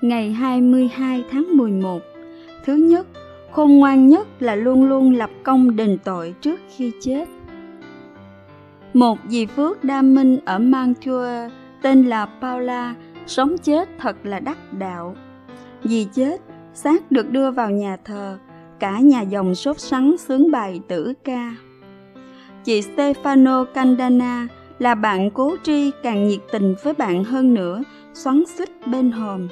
ngày 22 tháng 11. Thứ nhất, khôn ngoan nhất là luôn luôn lập công đền tội trước khi chết. Một dì Phước Đa Minh ở Mantua tên là Paula, sống chết thật là đắc đạo. Dì chết, xác được đưa vào nhà thờ, cả nhà dòng sốt sắng sướng bài tử ca. Chị Stefano Candana là bạn cố tri càng nhiệt tình với bạn hơn nữa, xoắn xích bên hòm.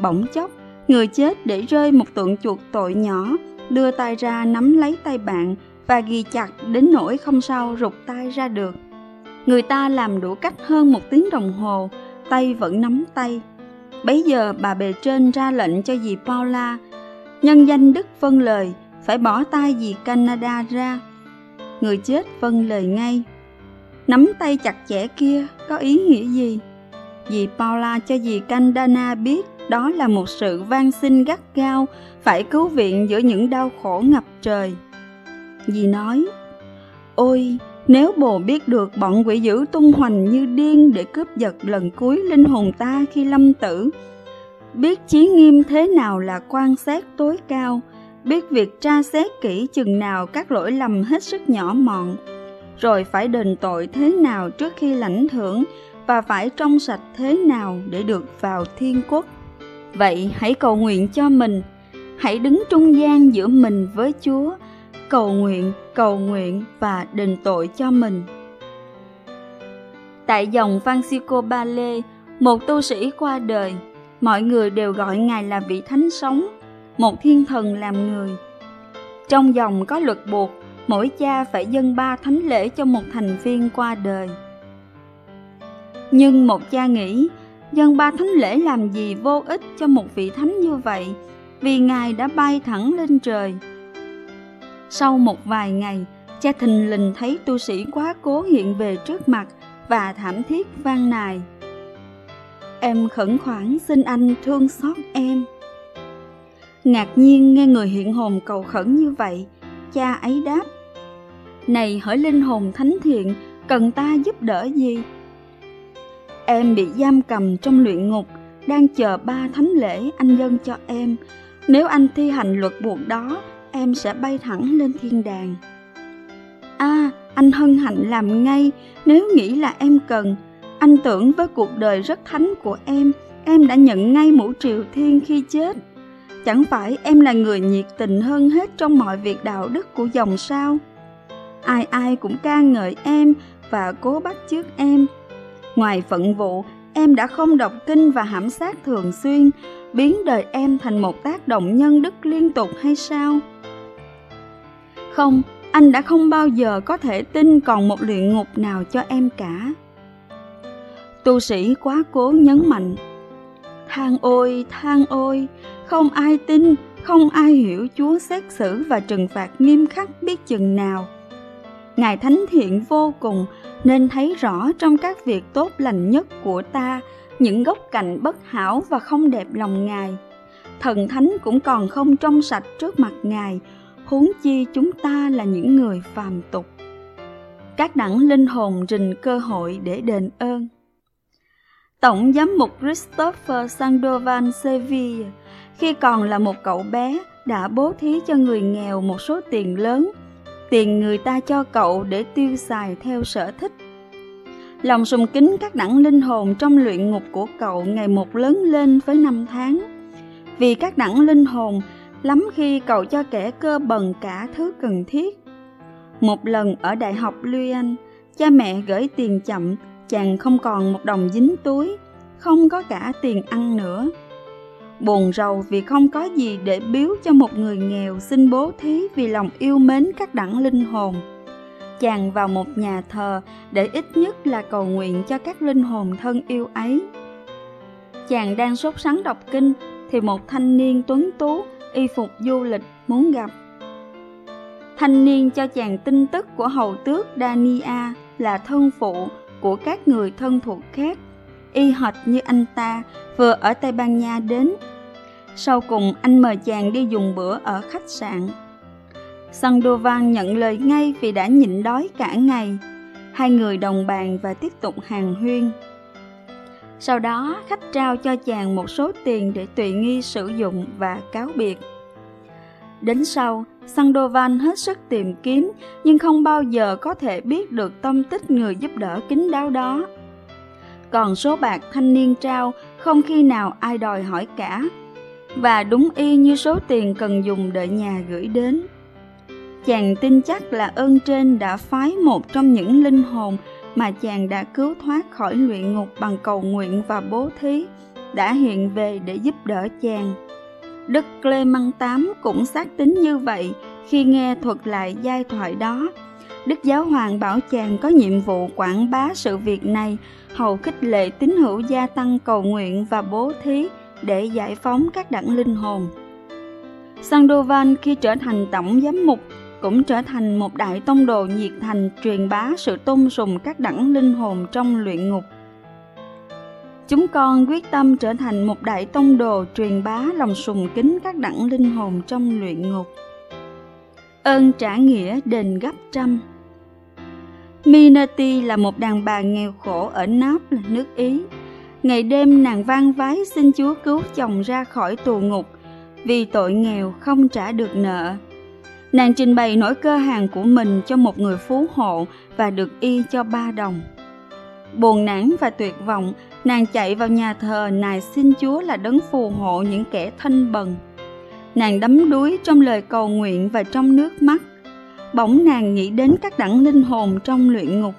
Bỗng chốc, người chết để rơi một tượng chuột tội nhỏ, đưa tay ra nắm lấy tay bạn và ghi chặt đến nỗi không sao rụt tay ra được. Người ta làm đủ cách hơn một tiếng đồng hồ, tay vẫn nắm tay. Bấy giờ bà bề trên ra lệnh cho dì Paula, nhân danh Đức vâng lời, phải bỏ tay dì Canada ra. Người chết vâng lời ngay. Nắm tay chặt chẽ kia có ý nghĩa gì? Dì Paula cho dì Candana biết đó là một sự van xin gắt gao phải cứu viện giữa những đau khổ ngập trời. Dì nói, Ôi, nếu bồ biết được bọn quỷ dữ tung hoành như điên để cướp giật lần cuối linh hồn ta khi lâm tử, biết chí nghiêm thế nào là quan sát tối cao, biết việc tra xét kỹ chừng nào các lỗi lầm hết sức nhỏ mọn, rồi phải đền tội thế nào trước khi lãnh thưởng và phải trong sạch thế nào để được vào thiên quốc. Vậy hãy cầu nguyện cho mình, hãy đứng trung gian giữa mình với Chúa, cầu nguyện, cầu nguyện và đền tội cho mình. Tại dòng Francisco Bale, một tu sĩ qua đời, mọi người đều gọi Ngài là vị thánh sống, một thiên thần làm người. Trong dòng có luật buộc, mỗi cha phải dâng ba thánh lễ cho một thành viên qua đời. Nhưng một cha nghĩ, dân ba thánh lễ làm gì vô ích cho một vị thánh như vậy, vì Ngài đã bay thẳng lên trời. Sau một vài ngày, cha thình lình thấy tu sĩ quá cố hiện về trước mặt và thảm thiết van nài. Em khẩn khoản xin anh thương xót em. Ngạc nhiên nghe người hiện hồn cầu khẩn như vậy, cha ấy đáp. Này hỡi linh hồn thánh thiện, cần ta giúp đỡ gì? Em bị giam cầm trong luyện ngục, đang chờ ba thánh lễ anh dân cho em. Nếu anh thi hành luật buộc đó, em sẽ bay thẳng lên thiên đàng. À, anh hân hạnh làm ngay nếu nghĩ là em cần. Anh tưởng với cuộc đời rất thánh của em, em đã nhận ngay mũ triều thiên khi chết. Chẳng phải em là người nhiệt tình hơn hết trong mọi việc đạo đức của dòng sao? Ai ai cũng ca ngợi em và cố bắt chước em Ngoài phận vụ, em đã không đọc kinh và hãm sát thường xuyên, biến đời em thành một tác động nhân đức liên tục hay sao? Không, anh đã không bao giờ có thể tin còn một luyện ngục nào cho em cả. Tu sĩ quá cố nhấn mạnh, Than ôi, than ôi, không ai tin, không ai hiểu Chúa xét xử và trừng phạt nghiêm khắc biết chừng nào. Ngài thánh thiện vô cùng nên thấy rõ trong các việc tốt lành nhất của ta những gốc cạnh bất hảo và không đẹp lòng Ngài. Thần thánh cũng còn không trong sạch trước mặt Ngài, huống chi chúng ta là những người phàm tục. Các đẳng linh hồn rình cơ hội để đền ơn. Tổng giám mục Christopher Sandoval Sevilla khi còn là một cậu bé đã bố thí cho người nghèo một số tiền lớn tiền người ta cho cậu để tiêu xài theo sở thích. Lòng sùng kính các đẳng linh hồn trong luyện ngục của cậu ngày một lớn lên với năm tháng. Vì các đẳng linh hồn, lắm khi cậu cho kẻ cơ bần cả thứ cần thiết. Một lần ở Đại học Luyen, cha mẹ gửi tiền chậm, chàng không còn một đồng dính túi, không có cả tiền ăn nữa buồn rầu vì không có gì để biếu cho một người nghèo xin bố thí vì lòng yêu mến các đẳng linh hồn. Chàng vào một nhà thờ để ít nhất là cầu nguyện cho các linh hồn thân yêu ấy. Chàng đang sốt sắng đọc kinh thì một thanh niên tuấn tú, y phục du lịch, muốn gặp. Thanh niên cho chàng tin tức của hầu tước Dania là thân phụ của các người thân thuộc khác y hệt như anh ta vừa ở Tây Ban Nha đến. Sau cùng anh mời chàng đi dùng bữa ở khách sạn. Sandoval nhận lời ngay vì đã nhịn đói cả ngày. Hai người đồng bàn và tiếp tục hàng huyên. Sau đó khách trao cho chàng một số tiền để tùy nghi sử dụng và cáo biệt. Đến sau, Sandoval hết sức tìm kiếm nhưng không bao giờ có thể biết được tâm tích người giúp đỡ kính đáo đó. Còn số bạc thanh niên trao không khi nào ai đòi hỏi cả và đúng y như số tiền cần dùng đợi nhà gửi đến. Chàng tin chắc là ơn trên đã phái một trong những linh hồn mà chàng đã cứu thoát khỏi luyện ngục bằng cầu nguyện và bố thí, đã hiện về để giúp đỡ chàng. Đức Clement Tám cũng xác tín như vậy khi nghe thuật lại giai thoại đó. Đức Giáo Hoàng bảo chàng có nhiệm vụ quảng bá sự việc này, hầu khích lệ tín hữu gia tăng cầu nguyện và bố thí để giải phóng các đẳng linh hồn. Sandoval khi trở thành tổng giám mục cũng trở thành một đại tông đồ nhiệt thành truyền bá sự tôn sùng các đẳng linh hồn trong luyện ngục. Chúng con quyết tâm trở thành một đại tông đồ truyền bá lòng sùng kính các đẳng linh hồn trong luyện ngục. Ơn trả nghĩa đền gấp trăm Minati là một đàn bà nghèo khổ ở Naples, nước Ý. Ngày đêm nàng vang vái xin Chúa cứu chồng ra khỏi tù ngục vì tội nghèo không trả được nợ. Nàng trình bày nỗi cơ hàng của mình cho một người phú hộ và được y cho ba đồng. Buồn nản và tuyệt vọng, nàng chạy vào nhà thờ nài xin Chúa là đấng phù hộ những kẻ thanh bần. Nàng đắm đuối trong lời cầu nguyện và trong nước mắt. Bỗng nàng nghĩ đến các đẳng linh hồn trong luyện ngục.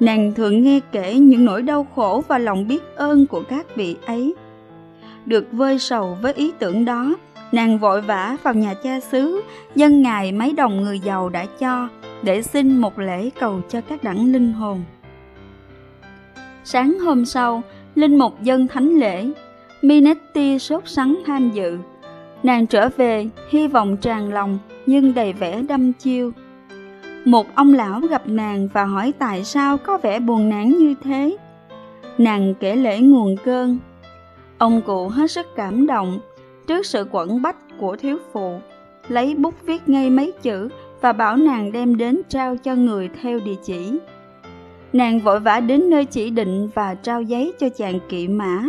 Nàng thường nghe kể những nỗi đau khổ và lòng biết ơn của các vị ấy. Được vơi sầu với ý tưởng đó, nàng vội vã vào nhà cha xứ, dân ngài mấy đồng người giàu đã cho, để xin một lễ cầu cho các đẳng linh hồn. Sáng hôm sau, linh mục dân thánh lễ, Minetti sốt sắng tham dự. Nàng trở về, hy vọng tràn lòng, nhưng đầy vẻ đâm chiêu. Một ông lão gặp nàng và hỏi tại sao có vẻ buồn nản như thế. Nàng kể lễ nguồn cơn. Ông cụ hết sức cảm động trước sự quẩn bách của thiếu phụ, lấy bút viết ngay mấy chữ và bảo nàng đem đến trao cho người theo địa chỉ. Nàng vội vã đến nơi chỉ định và trao giấy cho chàng kỵ mã.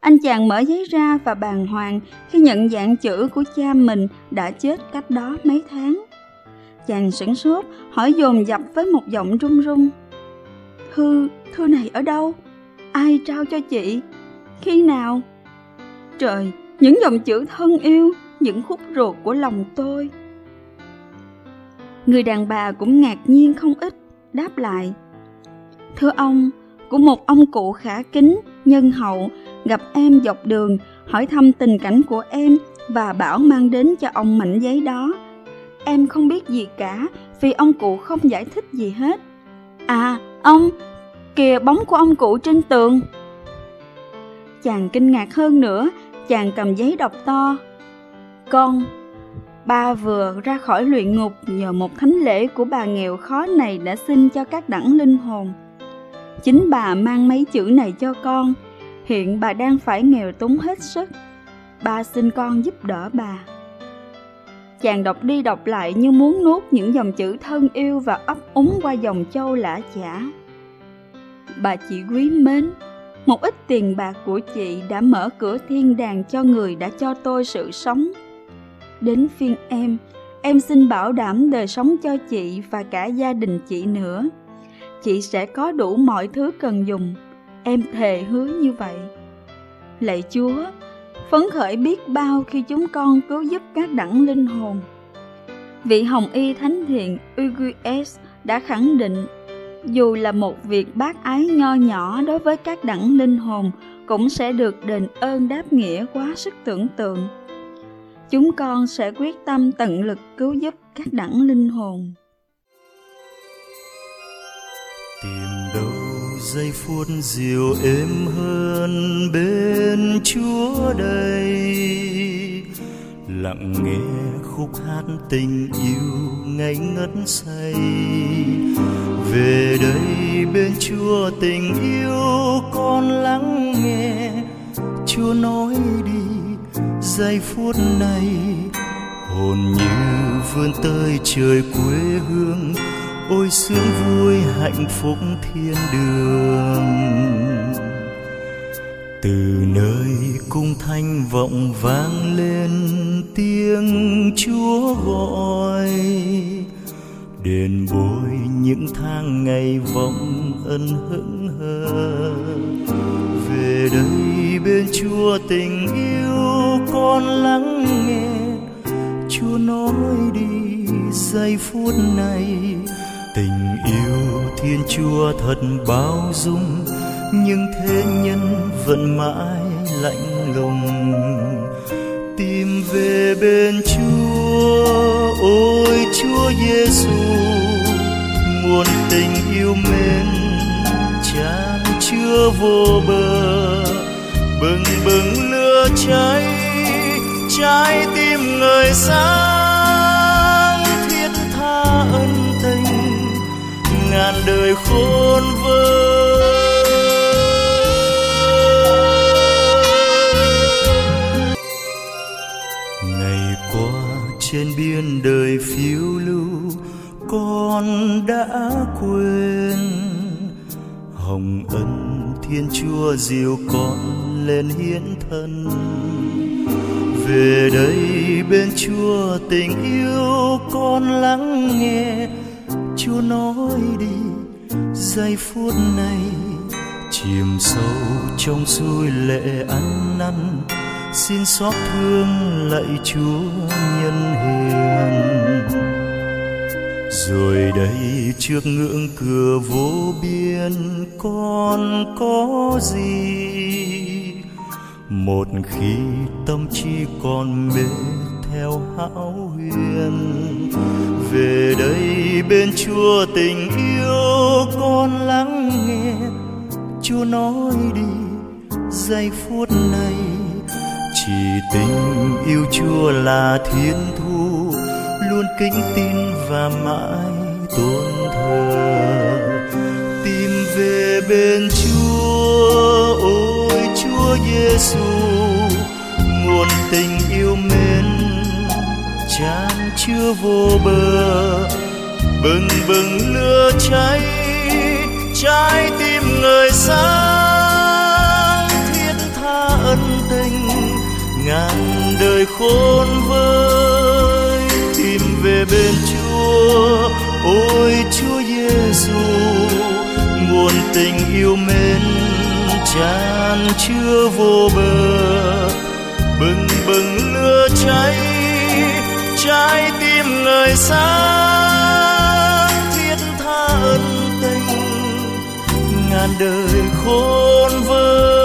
Anh chàng mở giấy ra và bàng hoàng khi nhận dạng chữ của cha mình đã chết cách đó mấy tháng. Chàng sửng sốt, hỏi dồn dập với một giọng run run. Thư, thư này ở đâu? Ai trao cho chị? Khi nào? Trời, những dòng chữ thân yêu, những khúc ruột của lòng tôi. Người đàn bà cũng ngạc nhiên không ít, đáp lại. Thưa ông, của một ông cụ khả kính, nhân hậu, gặp em dọc đường, hỏi thăm tình cảnh của em và bảo mang đến cho ông mảnh giấy đó. Em không biết gì cả vì ông cụ không giải thích gì hết. À, ông, kìa bóng của ông cụ trên tường. Chàng kinh ngạc hơn nữa, chàng cầm giấy đọc to. Con, ba vừa ra khỏi luyện ngục nhờ một thánh lễ của bà nghèo khó này đã xin cho các đẳng linh hồn. Chính bà mang mấy chữ này cho con, hiện bà đang phải nghèo túng hết sức. Ba xin con giúp đỡ bà. Chàng đọc đi đọc lại như muốn nuốt những dòng chữ thân yêu và ấp úng qua dòng châu lã chả. Bà chị quý mến, một ít tiền bạc của chị đã mở cửa thiên đàng cho người đã cho tôi sự sống. Đến phiên em, em xin bảo đảm đời sống cho chị và cả gia đình chị nữa chị sẽ có đủ mọi thứ cần dùng em thề hứa như vậy. Lạy chúa, phấn khởi biết bao khi chúng con cứu giúp các đẳng linh hồn. Vị hồng y thánh thiện UGS đã khẳng định, dù là một việc bác ái nho nhỏ đối với các đẳng linh hồn, cũng sẽ được đền ơn đáp nghĩa quá sức tưởng tượng. Chúng con sẽ quyết tâm tận lực cứu giúp các đẳng linh hồn. Giây phút dịu êm hơn bên chúa đây. Lặng nghe khúc hát tình yêu ngây ngất say. Về đây bên chúa tình yêu con lắng nghe. Chúa nói đi, giây phút này, hồn như vươn tới trời quê hương ôi sướng vui hạnh phúc thiên đường. Từ nơi cung thanh vọng vang lên tiếng chúa gọi. Đền bồi những tháng ngày vọng ân hững hờ. Về đây bên chúa tình yêu con lắng nghe. Chúa nói đi giây phút này tình yêu thiên chúa thật bao dung, nhưng thế nhân vẫn mãi lạnh lùng. Tìm về bên chúa, ôi chúa giêsu nguồn tình yêu mến tràn chưa vô bờ. Bừng bừng lửa cháy, trái tim người sáng. Thiên con lên hiến thân. Về đây bên chúa tình yêu con lắng nghe. Chúa nói đi, giây phút này chìm sâu trong suối lệ ăn năn. Xin xót thương lạy chúa nhân hiền rồi đây trước ngưỡng cửa vô biên con có gì? Một khi tâm trí còn mê theo hão huyền, về đây bên chúa tình yêu con lắng nghe. Chúa nói đi, giây phút này chỉ tình yêu chúa là thiên thu luôn kính tin và mãi tôn thờ. Tìm về bên chúa, ôi chúa giêsu, nguồn tình yêu mến chan chưa vô bờ. Bừng bừng lửa cháy, trái tim người sáng thiết tha ân tình, ngàn đời khôn vơi bên chúa. Ôi chúa giêsu nguồn tình yêu mến tràn chưa vô bờ. Bừng bừng lửa cháy, trái tim người sáng, thiết tha ân tình, ngàn đời khôn vơi